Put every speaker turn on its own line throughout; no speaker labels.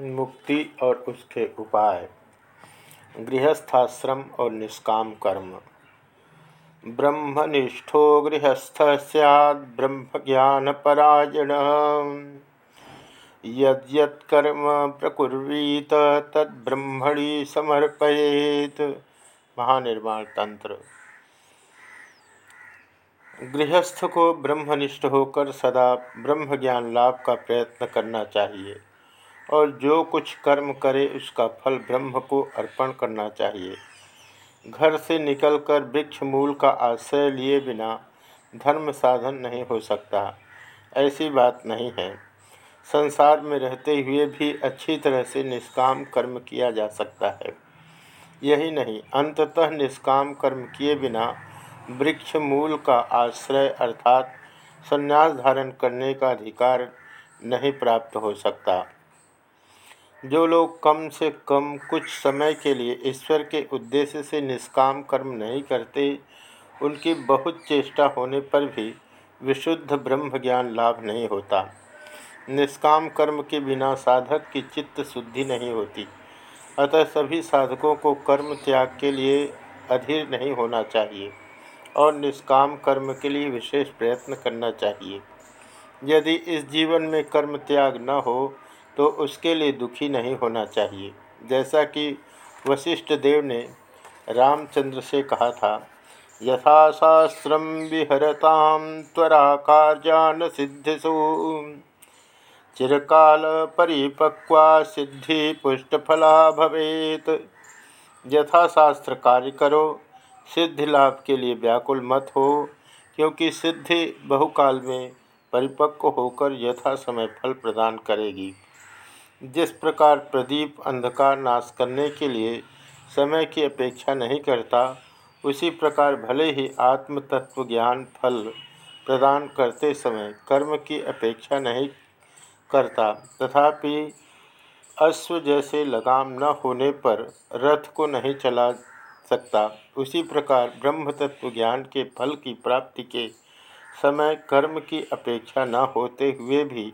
मुक्ति और उसके उपाय। गृहस्थाश्रम और निष्काम कर्म। ब्रह्मनिष्ठो गृहस्थ सैद ब्रह्म ज्ञानपरायण यद्यत्कर्म प्रकुर्वीत, तद्ब्रह्मणि समर्पयेत। महानिर्माण तंत्र। गृहस्थ को ब्रह्मनिष्ठ होकर सदा ब्रह्म ज्ञान लाभ का प्रयत्न करना चाहिए। और जो कुछ कर्म करे उसका फल ब्रह्म को अर्पण करना चाहिए। घर से निकलकर वृक्ष मूल का आश्रय लिए बिना धर्म साधन नहीं हो सकता। ऐसी बात नहीं है। संसार में रहते हुए भी अच्छी तरह से निष्काम कर्म किया जा सकता है। यही नहीं, अंततः निष्काम कर्म किए बिना वृक्ष मूल का आश्रय अर्थात संन्यास धारण करने का अधिकार नहीं प्राप्त हो सकता। जो लोग कम से कम कुछ समय के लिए ईश्वर के उद्देश्य से निष्काम कर्म नहीं करते, उनकी बहुत चेष्टा होने पर भी विशुद्ध ब्रह्म ज्ञान लाभ नहीं होता। निष्काम कर्म के बिना साधक की चित्त शुद्धि नहीं होती। अतः सभी साधकों को कर्म त्याग के लिए अधीर नहीं होना चाहिए और निष्काम कर्म के लिए विशेष प्रयत्न करना चाहिए। यदि इस जीवन में कर्म त्याग न हो तो उसके लिए दुखी नहीं होना चाहिए। जैसा कि वशिष्ठ देव ने रामचंद्र से कहा था, यथाशास्त्र विहरताम त्वरा कार्यान सिद्धिशु चिरकाल परिपक्वा सिद्धि पुष्टफला भवेत। यथाशास्त्र कार्य करो, सिद्धि लाभ के लिए व्याकुल मत हो, क्योंकि सिद्धि बहुकाल में परिपक्व होकर यथा समय फल प्रदान करेगी। जिस प्रकार प्रदीप अंधकार नाश करने के लिए समय की अपेक्षा नहीं करता, उसी प्रकार भले ही आत्म तत्व ज्ञान फल प्रदान करते समय कर्म की अपेक्षा नहीं करता, तथापि अश्व जैसे लगाम न होने पर रथ को नहीं चला सकता, उसी प्रकार ब्रह्म तत्व ज्ञान के फल की प्राप्ति के समय कर्म की अपेक्षा न होते हुए भी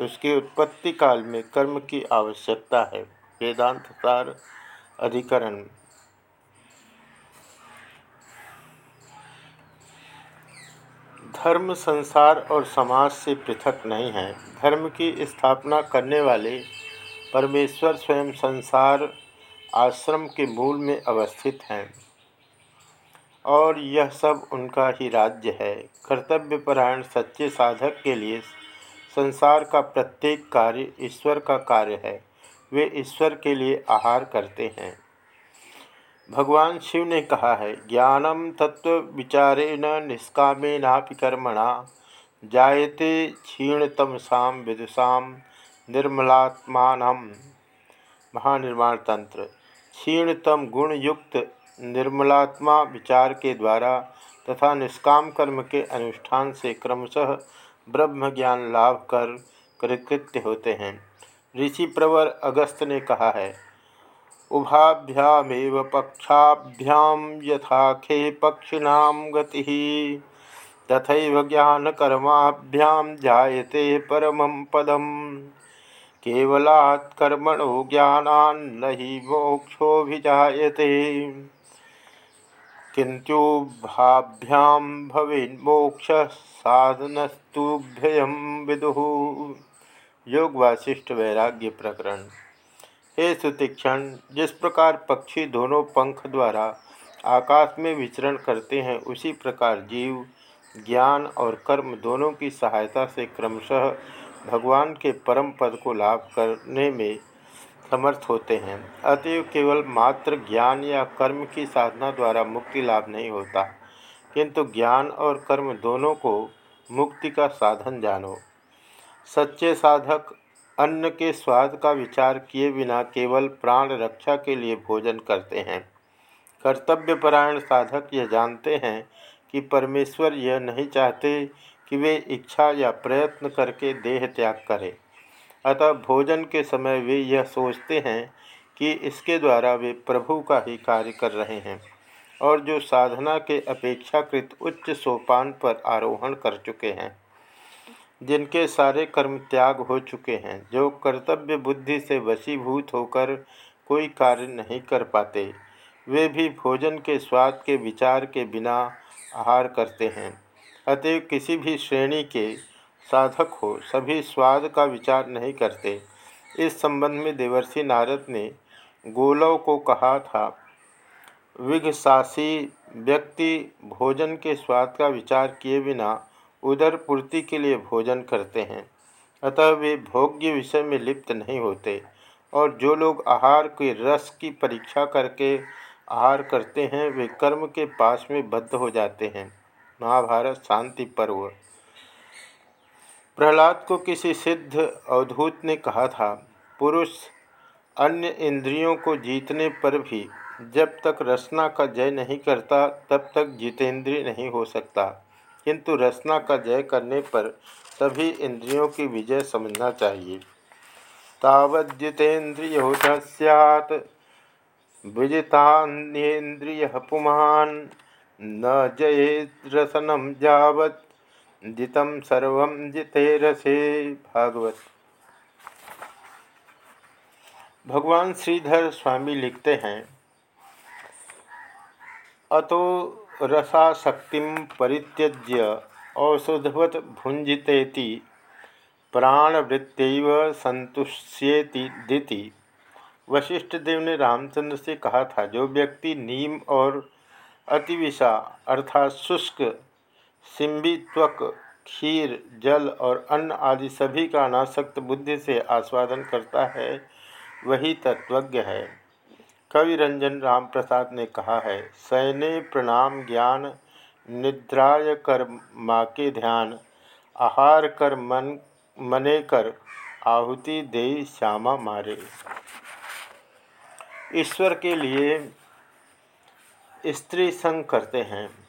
उसके उत्पत्ति काल में कर्म की आवश्यकता है। वेदांत सार, अधिकरण। धर्म संसार और समाज से पृथक नहीं है। धर्म की स्थापना करने वाले परमेश्वर स्वयं संसार आश्रम के मूल में अवस्थित हैं और यह सब उनका ही राज्य है। कर्तव्यपरायण सच्चे साधक के लिए संसार का प्रत्येक कार्य ईश्वर का कार्य है। वे ईश्वर के लिए आहार करते हैं। भगवान शिव ने कहा है, ज्ञानम तत्व विचारेण निष्कामेनापि कर्मणा, जायते क्षीणतमसा विदुषा निर्मलात्मान महानिर्माण तंत्र। क्षीणतम गुण युक्त निर्मलात्मा विचार के द्वारा तथा निष्काम कर्म के अनुष्ठान से क्रमशः ब्रह्म ज्ञान लाभ कर कृत्य होते हैं। ऋषि प्रवर अगस्त ने कहा है, उभाभ्यामेव पक्षाभ्याम यथाखे पक्षिणा गति। तथा ज्ञानकर्माभ्याम जायते परम पदम। केवलात् कर्मणो ज्ञानान्न हि मोक्षोभिजायते किंतुभाभ्याम भवेन्मोक्ष साधनस्तुभ्ययम विदु। योग वासिष्ठ वैराग्य प्रकरण। हे सुतिक्षण, जिस प्रकार पक्षी दोनों पंख द्वारा आकाश में विचरण करते हैं, उसी प्रकार जीव, ज्ञान और कर्म दोनों की सहायता से क्रमशः भगवान के परम पद को लाभ करने में समर्थ होते हैं। अतएव केवल मात्र ज्ञान या कर्म की साधना द्वारा मुक्ति लाभ नहीं होता, किंतु ज्ञान और कर्म दोनों को मुक्ति का साधन जानो। सच्चे साधक अन्न के स्वाद का विचार किए बिना केवल प्राण रक्षा के लिए भोजन करते हैं। कर्तव्यपरायण साधक यह जानते हैं कि परमेश्वर यह नहीं चाहते कि वे इच्छा या प्रयत्न करके देह त्याग करें। अतः भोजन के समय वे यह सोचते हैं कि इसके द्वारा वे प्रभु का ही कार्य कर रहे हैं और जो साधना के अपेक्षाकृत उच्च सोपान पर आरोहण कर चुके हैं, जिनके सारे कर्म त्याग हो चुके हैं, जो कर्तव्य बुद्धि से वशीभूत होकर कोई कार्य नहीं कर पाते, वे भी भोजन के स्वाद के विचार के बिना आहार करते हैं। अतएव किसी भी श्रेणी के साधक हो, सभी स्वाद का विचार नहीं करते। इस संबंध में देवर्षि नारद ने गोलव को कहा था विघसासी व्यक्ति भोजन के स्वाद का विचार किए बिना उदर पूर्ति के लिए भोजन करते हैं। अतः वे भोग्य विषय में लिप्त नहीं होते और जो लोग आहार के रस की परीक्षा करके आहार करते हैं, वे कर्म के पास में बद्ध हो जाते हैं। महाभारत शांति पर्व। प्रहलाद को किसी सिद्ध अवधूत ने कहा था, पुरुष अन्य इंद्रियों को जीतने पर भी जब तक रसना का जय नहीं करता, तब तक जितेंद्रिय नहीं हो सकता। किंतु रसना का जय करने पर सभी इंद्रियों की विजय समझना चाहिए। तावजितेन्द्रिय सैत् विजितान्येन्द्रिय पुमान, न जये रसनम जावत जितम सर्व जिते रसे भागवत। भगवान श्रीधर स्वामी लिखते हैं, अतो रसाशक्ति परित्यज्य औषधवत भुंजितेति प्राणवृत्त संतुष्येति दिति। वशिष्ठ देव ने रामचंद्र से कहा था, जो व्यक्ति नीम और अतिविषा अर्थात शुष्क सिंबित्वक खीर, जल और अन्न आदि सभी का अनासक्त बुद्धि से आस्वादन करता है, वही तत्वज्ञ है। कवि रंजन राम प्रसाद ने कहा है, सैने प्रणाम ज्ञान, निद्राय कर माँ के ध्यान, आहार कर मन, मने कर, आहुति दे श्यामा मारे। ईश्वर के लिए स्त्री संग करते हैं।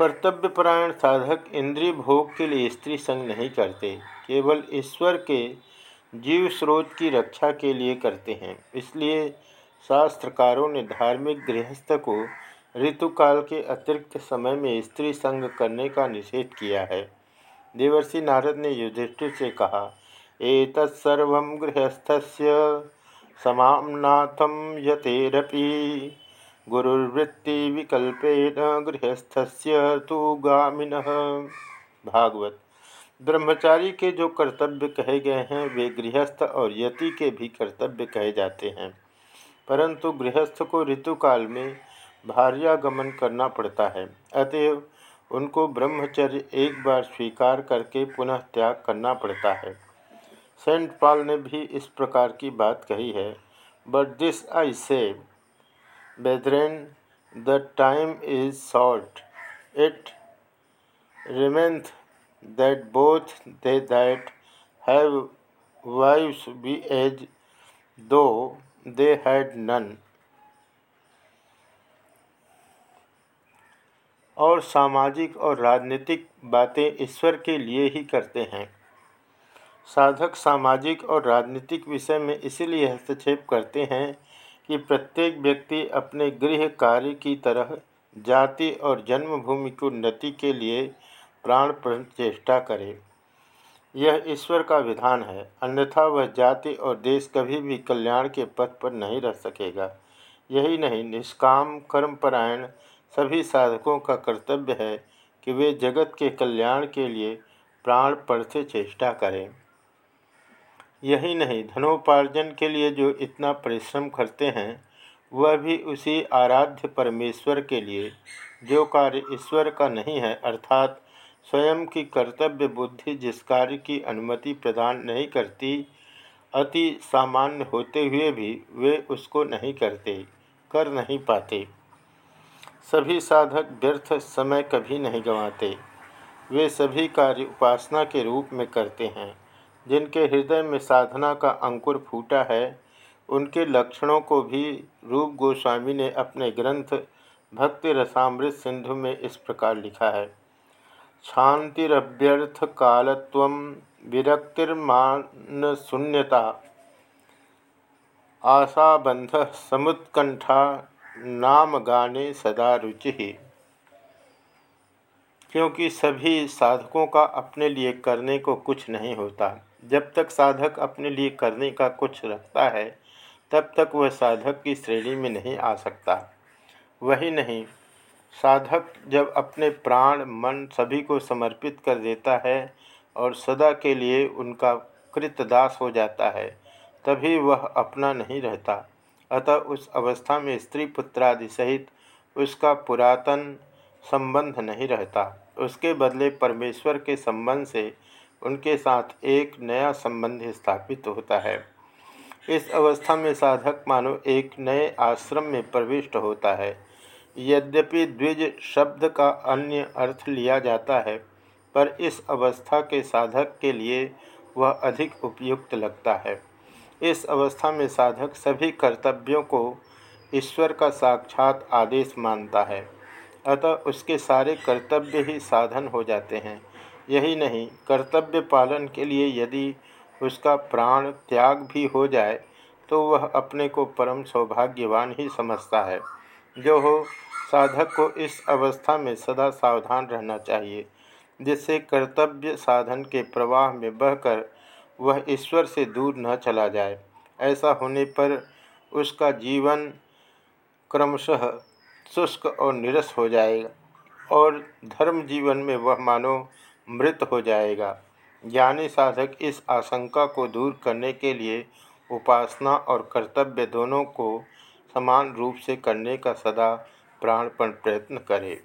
कर्तव्यपरायण साधक इंद्रिय भोग के लिए स्त्री संग नहीं करते, केवल ईश्वर के जीव स्रोत की रक्षा के लिए करते हैं। इसलिए शास्त्रकारों ने धार्मिक गृहस्थ को ऋतुकाल के अतिरिक्त समय में स्त्री संग करने का निषेध किया है। देवर्षि नारद ने युधिष्ठिर से कहा एतत्सर्व गृहस्थ समानाथम यतेरपी गुरुर्वृत्ति विकल्पेन गृहस्थस्य तो गामिन। भागवत। ब्रह्मचारी के जो कर्तव्य कहे गए हैं, वे गृहस्थ और यति के भी कर्तव्य कहे जाते हैं। परंतु गृहस्थ को ऋतुकाल में भार्यागमन करना पड़ता है। अतएव उनको ब्रह्मचर्य एक बार स्वीकार करके पुनः त्याग करना पड़ता है। सेंट पॉल ने भी इस प्रकार की बात कही है। बट दिस आई से Brethren, the time is short. It remaineth that both they that have wives be as though they had none. और सामाजिक और राजनीतिक बातें ईश्वर के लिए ही करते हैं साधक सामाजिक और राजनीतिक विषय में इसीलिए हस्तक्षेप करते हैं कि प्रत्येक व्यक्ति अपने गृह कार्य की तरह जाति और जन्मभूमि की उन्नति के लिए प्राण चेष्टा करे। यह ईश्वर का विधान है, अन्यथा वह जाति और देश कभी भी कल्याण के पथ पर नहीं रह सकेगा। यही नहीं, निष्काम कर्मपरायण सभी साधकों का कर्तव्य है कि वे जगत के कल्याण के लिए प्राण पर से चेष्टा करें। यही नहीं, धनोपार्जन के लिए जो इतना परिश्रम करते हैं, वह भी उसी आराध्य परमेश्वर के लिए। जो कार्य ईश्वर का नहीं है, अर्थात स्वयं की कर्तव्य बुद्धि जिस कार्य की अनुमति प्रदान नहीं करती, अति सामान्य होते हुए भी वे उसको नहीं करते, कर नहीं पाते। सभी साधक व्यर्थ समय कभी नहीं गंवाते। वे सभी कार्य उपासना के रूप में करते हैं। जिनके हृदय में साधना का अंकुर फूटा है, उनके लक्षणों को भी रूप गोस्वामी ने अपने ग्रंथ भक्ति रसामृत सिंधु में इस प्रकार लिखा है। शांतिरभ्यर्थ कालत्व विरक्तिर्मान शून्यता आशाबंध समुत्कंठा नाम गाने सदा रुचि। क्योंकि सभी साधकों का अपने लिए करने को कुछ नहीं होता। जब तक साधक अपने लिए करने का कुछ रखता है, तब तक वह साधक की श्रेणी में नहीं आ सकता। वही नहीं, साधक जब अपने प्राण, मन सभी को समर्पित कर देता है और सदा के लिए उनका कृतदास हो जाता है, तभी वह अपना नहीं रहता। अतः उस अवस्था में स्त्री पुत्रादि सहित उसका पुरातन संबंध नहीं रहता। उसके बदले परमेश्वर के संबंध से उनके साथ एक नया संबंध स्थापित होता है। इस अवस्था में साधक मानो एक नए आश्रम में प्रविष्ट होता है। यद्यपि द्विज शब्द का अन्य अर्थ लिया जाता है, पर इस अवस्था के साधक के लिए वह अधिक उपयुक्त लगता है। इस अवस्था में साधक सभी कर्तव्यों को ईश्वर का साक्षात आदेश मानता है, अतः उसके सारे कर्तव्य ही साधन हो जाते हैं। यही नहीं, कर्तव्य पालन के लिए यदि उसका प्राण त्याग भी हो जाए तो वह अपने को परम सौभाग्यवान ही समझता है। जो हो, साधक को इस अवस्था में सदा सावधान रहना चाहिए, जिससे कर्तव्य साधन के प्रवाह में बहकर वह ईश्वर से दूर न चला जाए। ऐसा होने पर उसका जीवन क्रमशः शुष्क और निरस हो जाएगा, और धर्म जीवन में वह मानो मृत हो जाएगा। ज्ञानी साधक इस आशंका को दूर करने के लिए उपासना और कर्तव्य दोनों को समान रूप से करने का सदा प्राणपण प्रयत्न करे।